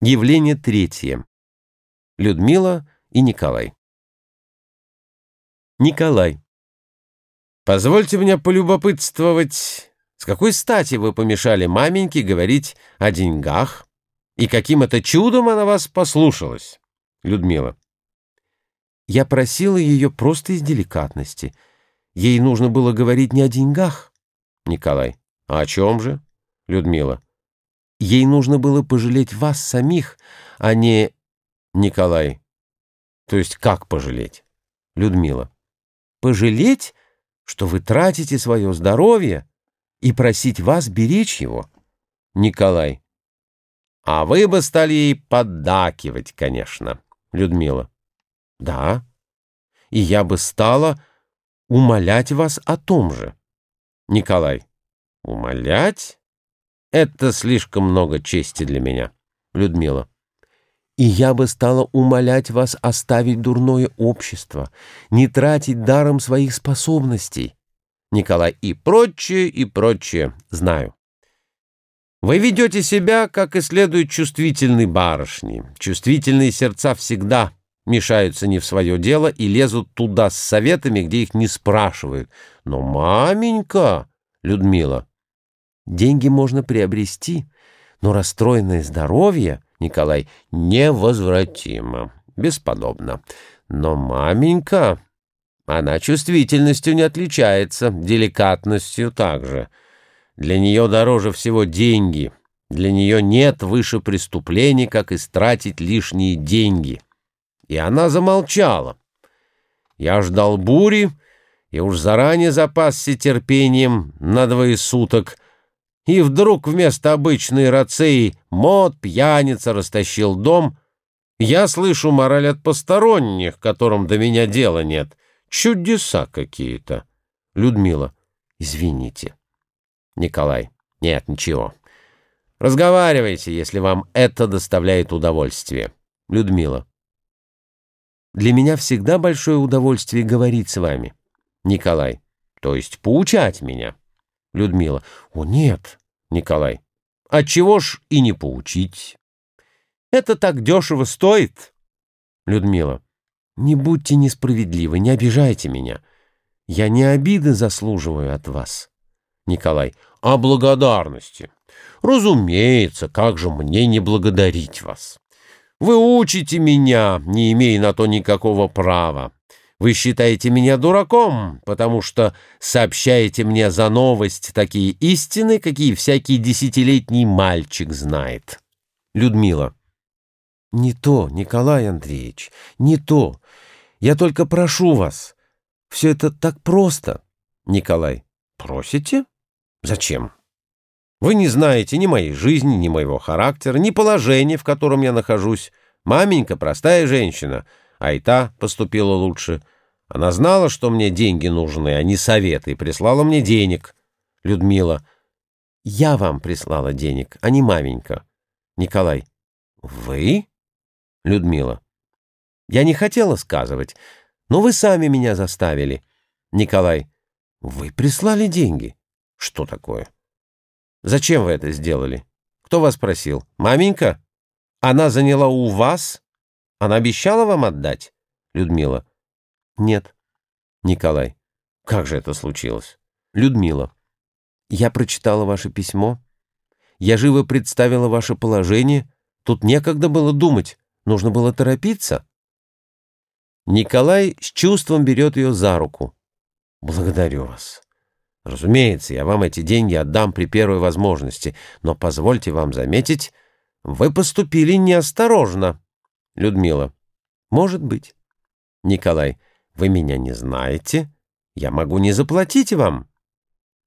Явление третье. Людмила и Николай. Николай. Позвольте мне полюбопытствовать, с какой стати вы помешали маменьке говорить о деньгах, и каким это чудом она вас послушалась? Людмила. Я просила ее просто из деликатности. Ей нужно было говорить не о деньгах. Николай. А о чем же? Людмила. Ей нужно было пожалеть вас самих, а не... Николай. То есть как пожалеть? Людмила. Пожалеть, что вы тратите свое здоровье и просить вас беречь его? Николай. А вы бы стали ей поддакивать, конечно. Людмила. Да. И я бы стала умолять вас о том же. Николай. Умолять? Это слишком много чести для меня. Людмила. И я бы стала умолять вас оставить дурное общество, не тратить даром своих способностей. Николай и прочее, и прочее. Знаю. Вы ведете себя, как и следует чувствительной барышни. Чувствительные сердца всегда мешаются не в свое дело и лезут туда с советами, где их не спрашивают. Но маменька, Людмила, Деньги можно приобрести, но расстроенное здоровье, Николай, невозвратимо, бесподобно. Но маменька, она чувствительностью не отличается, деликатностью также. Для нее дороже всего деньги. Для нее нет выше преступлений, как истратить лишние деньги. И она замолчала. Я ждал бури и уж заранее запасся терпением на двое суток — и вдруг вместо обычной рацеи мод, пьяница растащил дом. Я слышу мораль от посторонних, которым до меня дела нет. Чудеса какие-то. Людмила. Извините. Николай. Нет, ничего. Разговаривайте, если вам это доставляет удовольствие. Людмила. Для меня всегда большое удовольствие говорить с вами. Николай. То есть поучать меня. Людмила. О, нет. Николай. Отчего ж и не поучить? Это так дешево стоит. Людмила. Не будьте несправедливы, не обижайте меня. Я не обиды заслуживаю от вас. Николай. О благодарности. Разумеется, как же мне не благодарить вас? Вы учите меня, не имея на то никакого права. Вы считаете меня дураком, потому что сообщаете мне за новость такие истины, какие всякий десятилетний мальчик знает. Людмила. Не то, Николай Андреевич, не то. Я только прошу вас. Все это так просто. Николай. Просите? Зачем? Вы не знаете ни моей жизни, ни моего характера, ни положения, в котором я нахожусь. Маменька простая женщина — а и поступила лучше. Она знала, что мне деньги нужны, а не советы, и прислала мне денег. Людмила. Я вам прислала денег, а не маменька. Николай. Вы? Людмила. Я не хотела сказывать, но вы сами меня заставили. Николай. Вы прислали деньги? Что такое? Зачем вы это сделали? Кто вас просил? Маменька? Она заняла у вас? Она обещала вам отдать? Людмила. Нет. Николай. Как же это случилось? Людмила. Я прочитала ваше письмо. Я живо представила ваше положение. Тут некогда было думать. Нужно было торопиться. Николай с чувством берет ее за руку. Благодарю вас. Разумеется, я вам эти деньги отдам при первой возможности, но позвольте вам заметить, вы поступили неосторожно. Людмила. Может быть. Николай. Вы меня не знаете. Я могу не заплатить вам.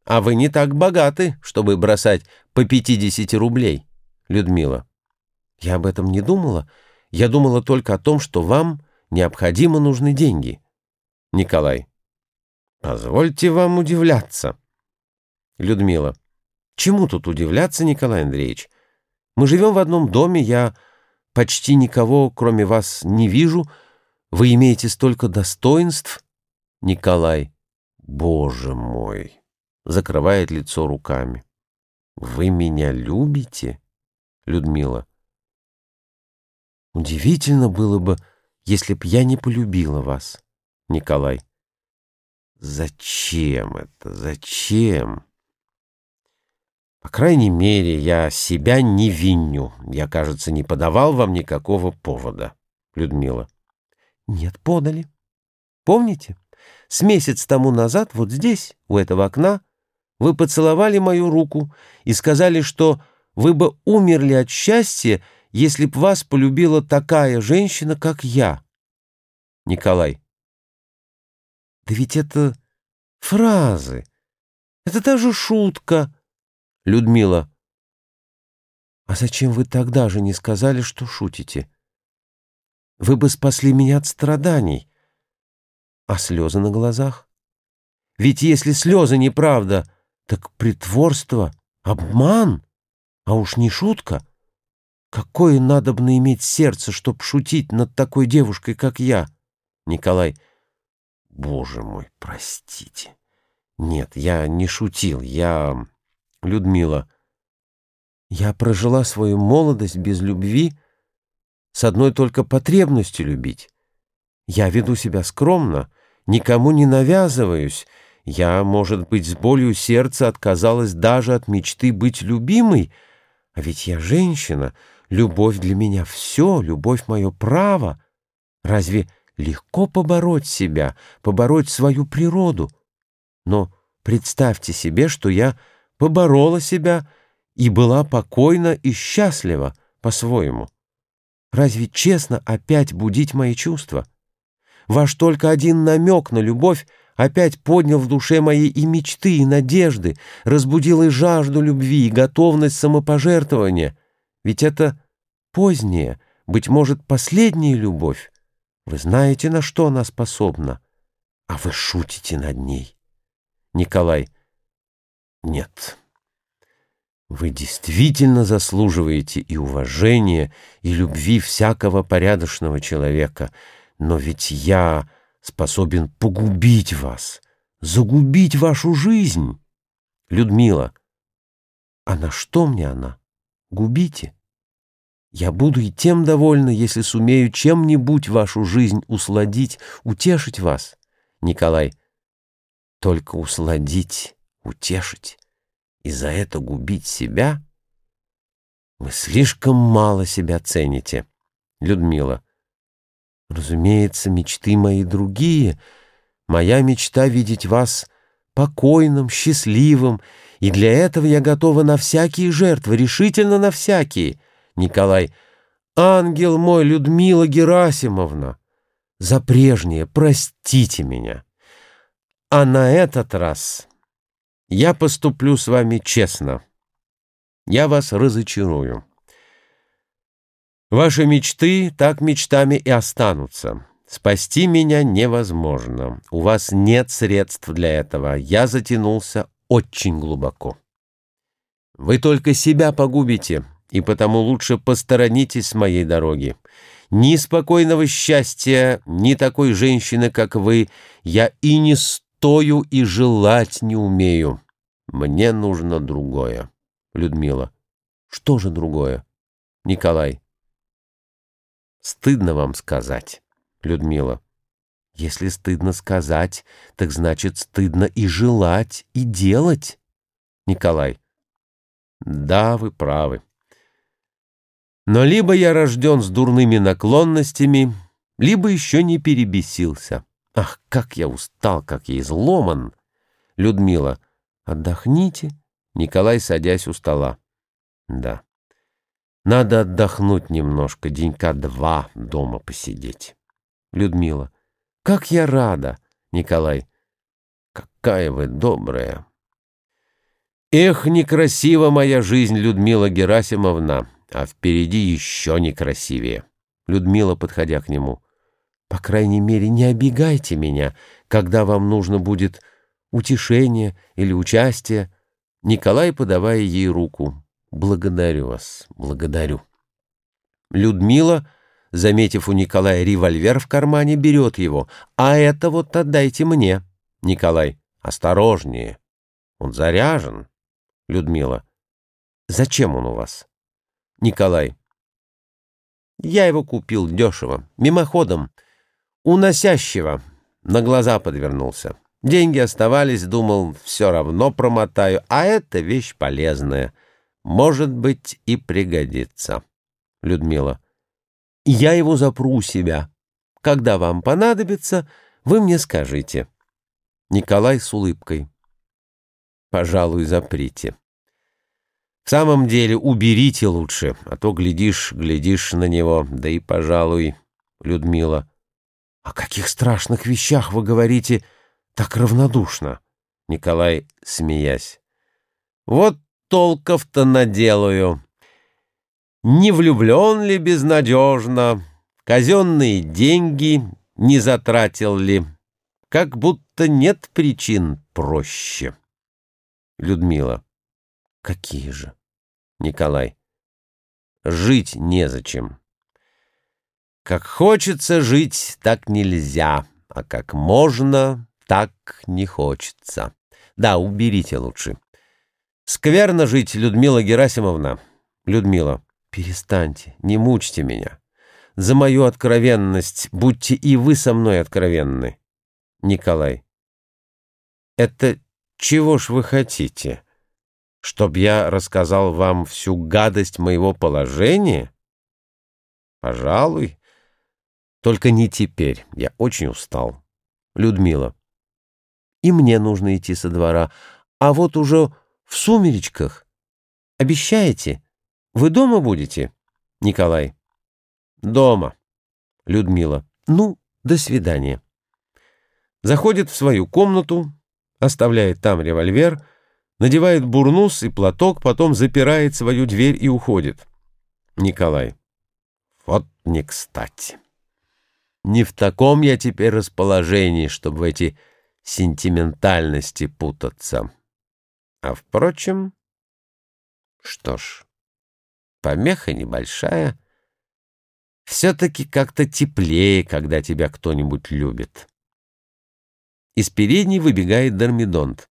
А вы не так богаты, чтобы бросать по 50 рублей. Людмила. Я об этом не думала. Я думала только о том, что вам необходимо нужны деньги. Николай. Позвольте вам удивляться. Людмила. Чему тут удивляться, Николай Андреевич? Мы живем в одном доме, я почти никого, кроме вас, не вижу. Вы имеете столько достоинств. Николай, боже мой, закрывает лицо руками. Вы меня любите? Людмила. Удивительно было бы, если б я не полюбила вас, Николай. Зачем это? Зачем? По крайней мере, я себя не виню. Я, кажется, не подавал вам никакого повода, Людмила. Нет, подали. Помните? С месяц тому назад вот здесь, у этого окна, вы поцеловали мою руку и сказали, что вы бы умерли от счастья, если б вас полюбила такая женщина, как я. Николай. Да ведь это фразы. Это даже шутка. Людмила. А зачем вы тогда же не сказали, что шутите? Вы бы спасли меня от страданий. А слезы на глазах? Ведь если слезы неправда, так притворство, обман, а уж не шутка. Какое надобно иметь сердце, чтоб шутить над такой девушкой, как я? Николай. Боже мой, простите. Нет, я не шутил, я... Людмила. Я прожила свою молодость без любви, с одной только потребностью любить. Я веду себя скромно, никому не навязываюсь. Я, может быть, с болью сердца отказалась даже от мечты быть любимой, а ведь я женщина, любовь для меня все, любовь мое право. Разве легко побороть себя, побороть свою природу? Но представьте себе, что я поборола себя и была покойна и счастлива по-своему. Разве честно опять будить мои чувства? Ваш только один намек на любовь опять поднял в душе моей и мечты, и надежды, разбудил и жажду любви, и готовность самопожертвования. Ведь это поздняя, быть может, последняя любовь. Вы знаете, на что она способна, а вы шутите над ней. Николай. Нет. Вы действительно заслуживаете и уважения, и любви всякого порядочного человека, но ведь я способен погубить вас, загубить вашу жизнь. Людмила, а на что мне она? Губите. Я буду и тем довольна, если сумею чем-нибудь вашу жизнь усладить, утешить вас. Николай, только усладить, утешить и за это губить себя? Вы слишком мало себя цените. Людмила, Разумеется, мечты мои другие. Моя мечта — видеть вас покойным, счастливым, и для этого я готова на всякие жертвы, решительно на всякие. Николай, ангел мой, Людмила Герасимовна, за прежнее простите меня. А на этот раз я поступлю с вами честно. Я вас разочарую. Ваши мечты так мечтами и останутся. Спасти меня невозможно. У вас нет средств для этого. Я затянулся очень глубоко. Вы только себя погубите, и потому лучше посторонитесь с моей дороги. Ни спокойного счастья, ни такой женщины, как вы, я и не стою, и желать не умею. Мне нужно другое. Людмила. Что же другое? Николай. Стыдно вам сказать, Людмила. Если стыдно сказать, так значит стыдно и желать, и делать. Николай. Да, вы правы. Но либо я рожден с дурными наклонностями, либо еще не перебесился. Ах, как я устал, как я изломан. Людмила. Отдохните. Николай, садясь у стола. Да. Надо отдохнуть немножко, денька два дома посидеть. Людмила. Как я рада. Николай. Какая вы добрая. Эх, некрасива моя жизнь, Людмила Герасимовна, а впереди еще некрасивее. Людмила, подходя к нему. По крайней мере, не обегайте меня, когда вам нужно будет утешение или участие. Николай, подавая ей руку. Благодарю вас, благодарю. Людмила, заметив у Николая револьвер в кармане, берет его. А это вот отдайте мне. Николай, осторожнее. Он заряжен. Людмила, зачем он у вас? Николай, Я его купил дешево, мимоходом, уносящего, на глаза подвернулся. Деньги оставались, думал, все равно промотаю, а эта вещь полезная, может быть, и пригодится. Людмила. Я его запру у себя. Когда вам понадобится, вы мне скажите. Николай с улыбкой. Пожалуй, заприте. В самом деле, уберите лучше, а то глядишь, глядишь на него, да и, пожалуй, Людмила. О каких страшных вещах вы говорите так равнодушно? Николай, смеясь. Вот толков-то наделаю. Не влюблен ли безнадежно, казенные деньги не затратил ли, как будто нет причин проще. Людмила. Какие же? Николай. Жить незачем. Как хочется жить, так нельзя, а как можно, так не хочется. Да, уберите лучше. Скверно жить, Людмила Герасимовна. Людмила. Перестаньте, не мучьте меня. За мою откровенность будьте и вы со мной откровенны. Николай. Это чего ж вы хотите? Чтоб я рассказал вам всю гадость моего положения? Пожалуй. Только не теперь. Я очень устал. Людмила. И мне нужно идти со двора. А вот уже в сумеречках. Обещаете? Вы дома будете? Николай. Дома. Людмила. Ну, до свидания. Заходит в свою комнату, оставляет там револьвер, надевает бурнус и платок, потом запирает свою дверь и уходит. Николай. Вот не кстати. Не в таком я теперь расположении, чтобы в эти сентиментальности путаться. А впрочем, что ж, помеха небольшая. Все-таки как-то теплее, когда тебя кто-нибудь любит. Из передней выбегает Дормидонт.